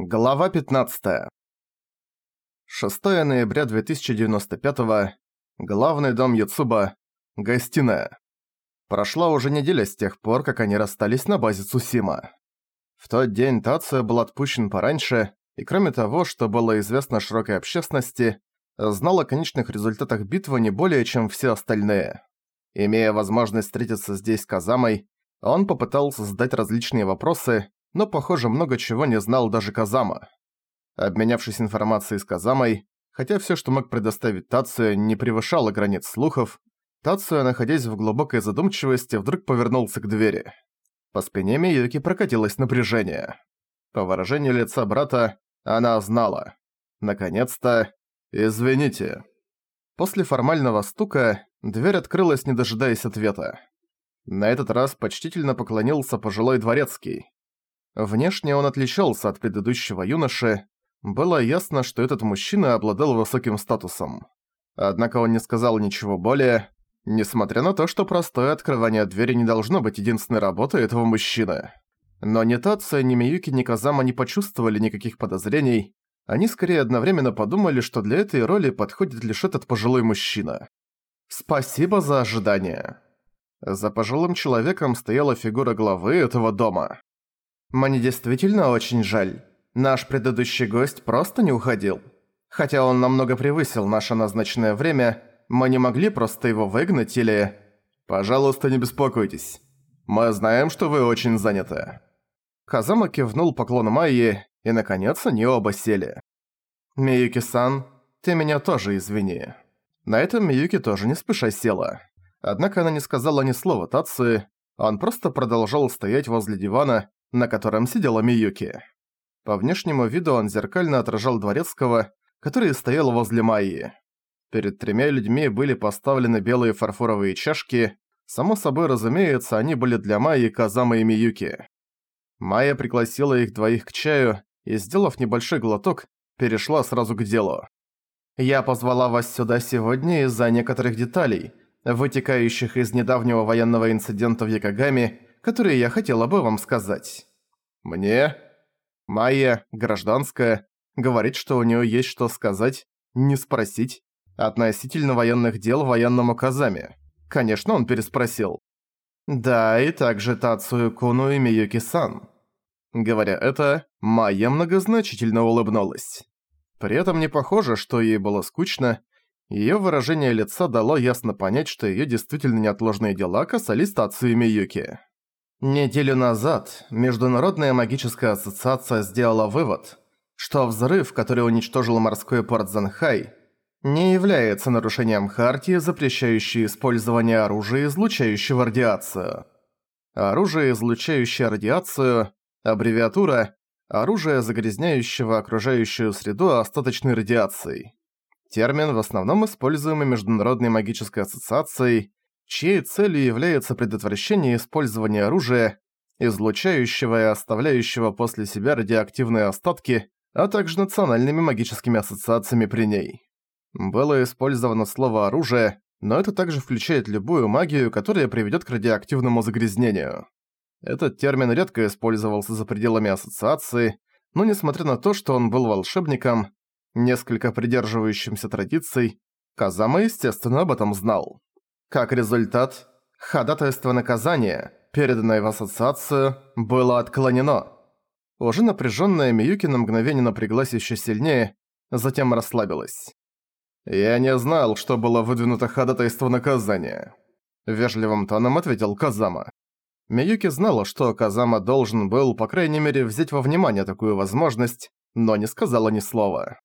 Глава 15. 6 ноября 2095 Главный дом Юцуба. Гостиная. Прошла уже неделя с тех пор, как они расстались на базе Цусима. В тот день Тацуя был отпущен пораньше, и кроме того, что было известно широкой общественности, знал о конечных результатах битвы не более, чем все остальные. Имея возможность встретиться здесь с Казамой, он попытался задать различные вопросы, но, похоже, много чего не знал даже Казама. Обменявшись информацией с Казамой, хотя все, что мог предоставить Тацуя, не превышало границ слухов, Тацуя, находясь в глубокой задумчивости, вдруг повернулся к двери. По спине Миюки прокатилось напряжение. По выражению лица брата, она знала. Наконец-то... «Извините». После формального стука дверь открылась, не дожидаясь ответа. На этот раз почтительно поклонился пожилой дворецкий. Внешне он отличался от предыдущего юноши. Было ясно, что этот мужчина обладал высоким статусом. Однако он не сказал ничего более, несмотря на то, что простое открывание двери не должно быть единственной работой этого мужчины. Но ни Тация, ни Миюки, ни Казама не почувствовали никаких подозрений. Они скорее одновременно подумали, что для этой роли подходит лишь этот пожилой мужчина. «Спасибо за ожидание». За пожилым человеком стояла фигура главы этого дома. Мне действительно очень жаль. Наш предыдущий гость просто не уходил. Хотя он намного превысил наше назначенное время, мы не могли просто его выгнать или... Пожалуйста, не беспокойтесь. Мы знаем, что вы очень заняты. Казама кивнул поклону Майи, и наконец они оба сели. Миюки-сан, ты меня тоже извини. На этом Миюки тоже не спеша села. Однако она не сказала ни слова Тации, он просто продолжал стоять возле дивана, на котором сидела Миюки. По внешнему виду он зеркально отражал Дворецкого, который стоял возле Майи. Перед тремя людьми были поставлены белые фарфоровые чашки, само собой разумеется, они были для Майи, Казамы и Миюки. Майя пригласила их двоих к чаю и, сделав небольшой глоток, перешла сразу к делу. «Я позвала вас сюда сегодня из-за некоторых деталей, вытекающих из недавнего военного инцидента в Якогаме которые я хотела бы вам сказать. Мне? Майя, гражданская, говорит, что у нее есть что сказать, не спросить, относительно военных дел в военном указаме. Конечно, он переспросил. Да, и также Тацую Куну и Миюки-сан. Говоря это, Майя многозначительно улыбнулась. При этом не похоже, что ей было скучно, Её выражение лица дало ясно понять, что её действительно неотложные дела касались Тацию Миюки. Неделю назад Международная магическая ассоциация сделала вывод, что взрыв, который уничтожил морской порт Занхай, не является нарушением хартии, запрещающей использование оружия, излучающего радиацию. Оружие, излучающее радиацию, аббревиатура «оружие, загрязняющего окружающую среду остаточной радиацией». Термин, в основном используемый Международной магической ассоциацией, чьей целью является предотвращение использования оружия, излучающего и оставляющего после себя радиоактивные остатки, а также национальными магическими ассоциациями при ней. Было использовано слово «оружие», но это также включает любую магию, которая приведет к радиоактивному загрязнению. Этот термин редко использовался за пределами ассоциации, но несмотря на то, что он был волшебником, несколько придерживающимся традиций, Казама, естественно, об этом знал. Как результат, ходатайство наказания, переданное в ассоциацию, было отклонено. Уже напряженная Миюки на мгновение напряглась еще сильнее, затем расслабилась. «Я не знал, что было выдвинуто ходатайство наказания», — вежливым тоном ответил Казама. Миюки знала, что Казама должен был, по крайней мере, взять во внимание такую возможность, но не сказала ни слова.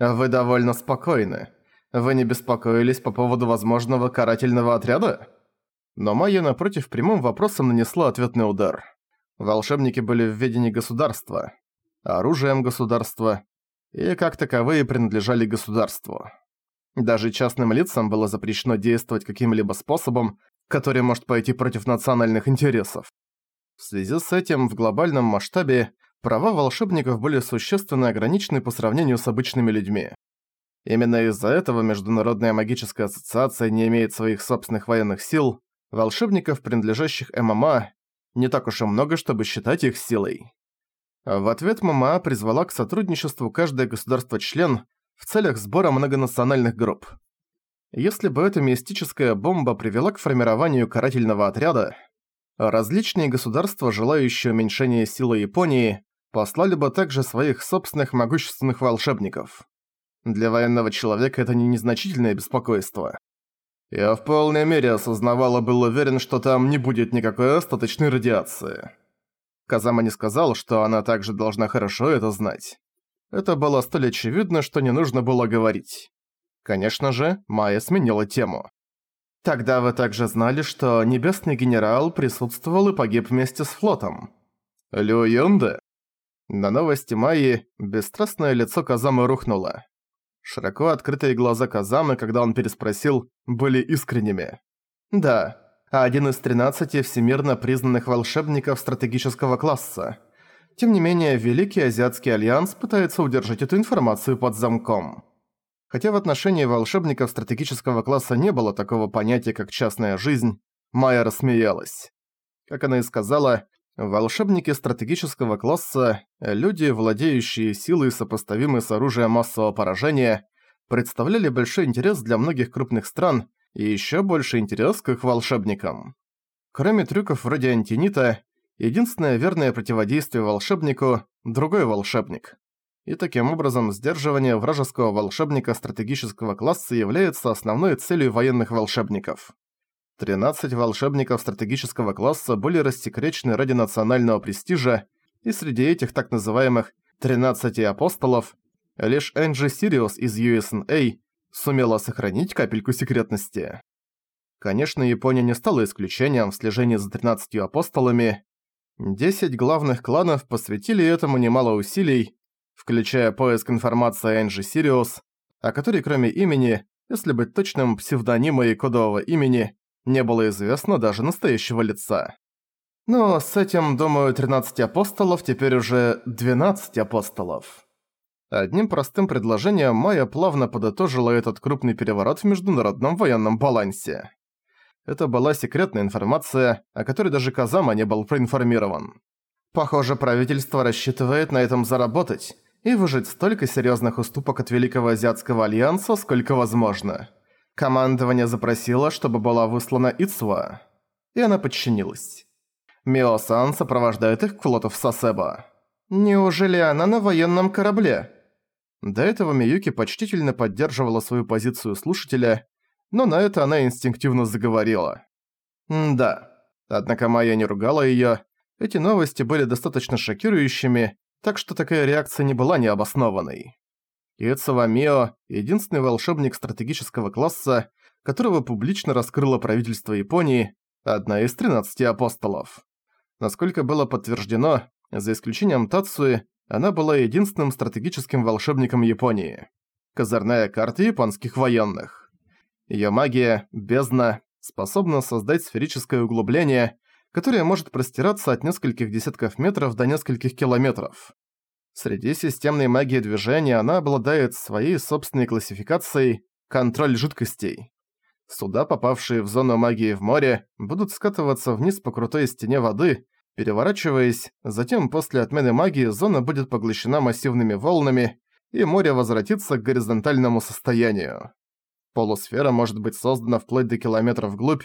«Вы довольно спокойны. Вы не беспокоились по поводу возможного карательного отряда? Но Майя, напротив, прямым вопросом нанесла ответный удар. Волшебники были в ведении государства, оружием государства, и как таковые принадлежали государству. Даже частным лицам было запрещено действовать каким-либо способом, который может пойти против национальных интересов. В связи с этим в глобальном масштабе права волшебников были существенно ограничены по сравнению с обычными людьми. Именно из-за этого Международная магическая ассоциация не имеет своих собственных военных сил, волшебников, принадлежащих ММА, не так уж и много, чтобы считать их силой. В ответ ММА призвала к сотрудничеству каждое государство-член в целях сбора многонациональных групп. Если бы эта мистическая бомба привела к формированию карательного отряда, различные государства, желающие уменьшения силы Японии, послали бы также своих собственных могущественных волшебников. Для военного человека это не незначительное беспокойство. Я в полной мере осознавал и был уверен, что там не будет никакой остаточной радиации. Казама не сказал, что она также должна хорошо это знать. Это было столь очевидно, что не нужно было говорить. Конечно же, Майя сменила тему. «Тогда вы также знали, что Небесный Генерал присутствовал и погиб вместе с флотом?» «Лю Юнде?» На новости Майи бесстрастное лицо Казамы рухнуло. Широко открытые глаза Казамы, когда он переспросил, были искренними. «Да, один из 13 всемирно признанных волшебников стратегического класса. Тем не менее, Великий Азиатский Альянс пытается удержать эту информацию под замком». Хотя в отношении волшебников стратегического класса не было такого понятия, как частная жизнь, Майя рассмеялась. Как она и сказала, волшебники стратегического класса, люди, владеющие силой, сопоставимой с оружием массового поражения, представляли большой интерес для многих крупных стран и еще больше интерес к их волшебникам. Кроме трюков вроде антинита, единственное верное противодействие волшебнику – другой волшебник и таким образом сдерживание вражеского волшебника стратегического класса является основной целью военных волшебников. 13 волшебников стратегического класса были рассекречены ради национального престижа, и среди этих так называемых «13 апостолов» лишь Энджи Сириус из USNA сумела сохранить капельку секретности. Конечно, Япония не стала исключением в слежении за 13 апостолами. 10 главных кланов посвятили этому немало усилий, включая поиск информации Энджи Сириус, о которой кроме имени, если быть точным, псевдонима и кодового имени, не было известно даже настоящего лица. Но с этим, думаю, 13 апостолов теперь уже 12 апостолов. Одним простым предложением Майя плавно подытожила этот крупный переворот в международном военном балансе. Это была секретная информация, о которой даже Казама не был проинформирован. Похоже, правительство рассчитывает на этом заработать, и выжить столько серьезных уступок от Великого Азиатского Альянса, сколько возможно. Командование запросило, чтобы была выслана Ицуа, и она подчинилась. Мио-сан сопровождает их к флоту в Сасеба. Неужели она на военном корабле? До этого Миюки почтительно поддерживала свою позицию слушателя, но на это она инстинктивно заговорила. Да. Однако Майя не ругала её. Эти новости были достаточно шокирующими, так что такая реакция не была необоснованной. Иэцава Мио – единственный волшебник стратегического класса, которого публично раскрыло правительство Японии, одна из 13 апостолов. Насколько было подтверждено, за исключением Тацуи, она была единственным стратегическим волшебником Японии. Козырная карта японских военных. Её магия, бездна, способна создать сферическое углубление, которая может простираться от нескольких десятков метров до нескольких километров. Среди системной магии движения она обладает своей собственной классификацией «контроль жидкостей». Суда, попавшие в зону магии в море, будут скатываться вниз по крутой стене воды, переворачиваясь, затем после отмены магии зона будет поглощена массивными волнами, и море возвратится к горизонтальному состоянию. Полусфера может быть создана вплоть до километров вглубь,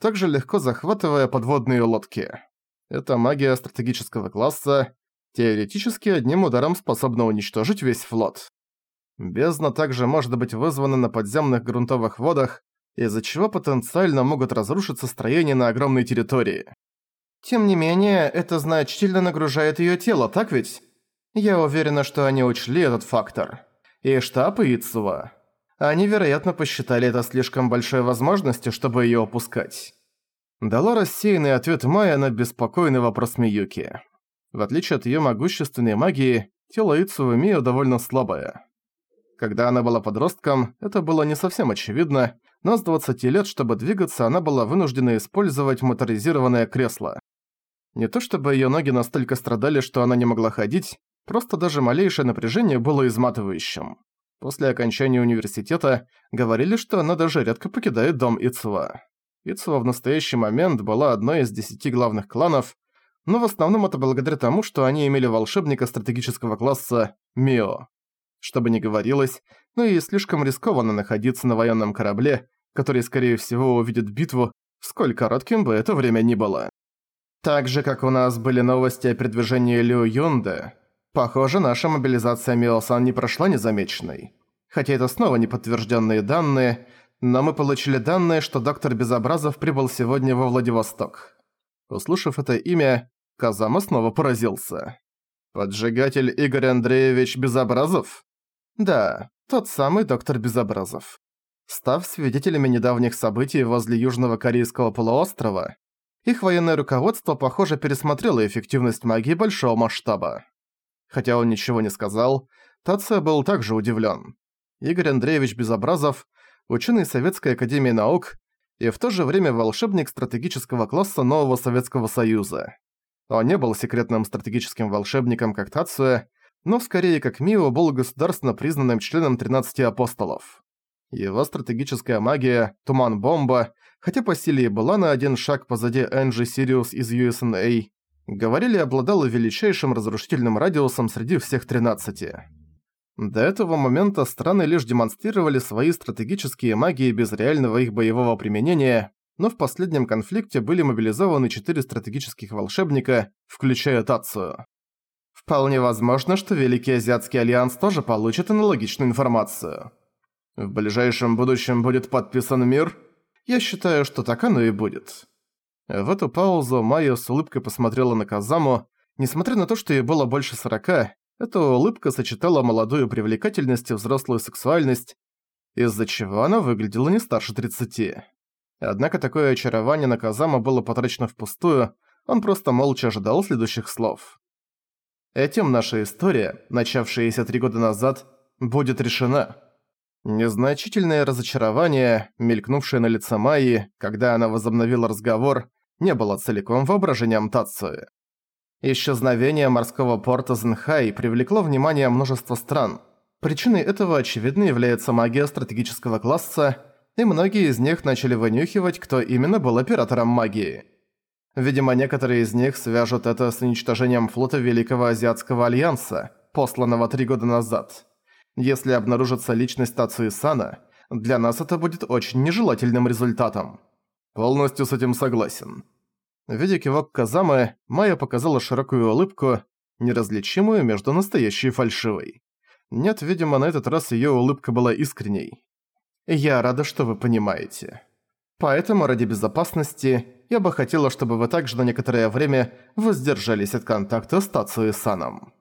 также легко захватывая подводные лодки. Это магия стратегического класса, теоретически одним ударом способна уничтожить весь флот. Бездна также может быть вызвана на подземных грунтовых водах, из-за чего потенциально могут разрушиться строения на огромной территории. Тем не менее, это значительно нагружает её тело, так ведь? Я уверена, что они учли этот фактор. И штаб Ицува. Они, вероятно, посчитали это слишком большой возможностью, чтобы её опускать. Дала рассеянный ответ Майя на беспокойный вопрос Миюки. В отличие от её могущественной магии, тело Ицу Мио довольно слабое. Когда она была подростком, это было не совсем очевидно, но с 20 лет, чтобы двигаться, она была вынуждена использовать моторизированное кресло. Не то чтобы её ноги настолько страдали, что она не могла ходить, просто даже малейшее напряжение было изматывающим. После окончания университета говорили, что она даже редко покидает дом Ицува. Ицува в настоящий момент была одной из десяти главных кланов, но в основном это благодаря тому, что они имели волшебника стратегического класса Мио. Что бы ни говорилось, но и слишком рискованно находиться на военном корабле, который, скорее всего, увидит битву, сколь коротким бы это время ни было. Так же, как у нас были новости о передвижении Лю Юнде, похоже, наша мобилизация Мио-сан не прошла незамеченной. Хотя это снова неподтвержденные данные, но мы получили данные, что доктор Безобразов прибыл сегодня во Владивосток. Услышав это имя, Казама снова поразился. «Поджигатель Игорь Андреевич Безобразов?» «Да, тот самый доктор Безобразов. Став свидетелями недавних событий возле Южного Корейского полуострова, их военное руководство, похоже, пересмотрело эффективность магии большого масштаба. Хотя он ничего не сказал, Тация был также удивлен. Игорь Андреевич Безобразов, ученый Советской Академии Наук и в то же время волшебник стратегического класса Нового Советского Союза. Он не был секретным стратегическим волшебником, как Тация, но скорее как Мио был государственно признанным членом 13 апостолов. Его стратегическая магия, туман-бомба, хотя по силе и была на один шаг позади Энджи Сириус из USNA, говорили обладала величайшим разрушительным радиусом среди всех 13. До этого момента страны лишь демонстрировали свои стратегические магии без реального их боевого применения, но в последнем конфликте были мобилизованы четыре стратегических волшебника, включая Тацию. Вполне возможно, что Великий Азиатский Альянс тоже получит аналогичную информацию. В ближайшем будущем будет подписан мир? Я считаю, что так оно и будет. В эту паузу Майя с улыбкой посмотрела на Казаму. Несмотря на то, что ей было больше сорока, эта улыбка сочетала молодую привлекательность и взрослую сексуальность, из-за чего она выглядела не старше 30. Однако такое очарование на Казама было потрачено впустую, он просто молча ожидал следующих слов. Этим наша история, начавшаяся три года назад, будет решена. Незначительное разочарование, мелькнувшее на лице Майи, когда она возобновила разговор, не было целиком воображением Тацуи. Исчезновение морского порта Зенхай привлекло внимание множества стран. Причиной этого, очевидно, является магия стратегического класса, и многие из них начали вынюхивать, кто именно был оператором магии. Видимо, некоторые из них свяжут это с уничтожением флота Великого Азиатского Альянса, посланного три года назад. Если обнаружится личность Тацуи Сана, для нас это будет очень нежелательным результатом. Полностью с этим согласен. Видя кивок Казамы, Майя показала широкую улыбку, неразличимую между настоящей и фальшивой. Нет, видимо, на этот раз её улыбка была искренней. Я рада, что вы понимаете. Поэтому, ради безопасности, я бы хотела, чтобы вы также на некоторое время воздержались от контакта с Тацуи Саном.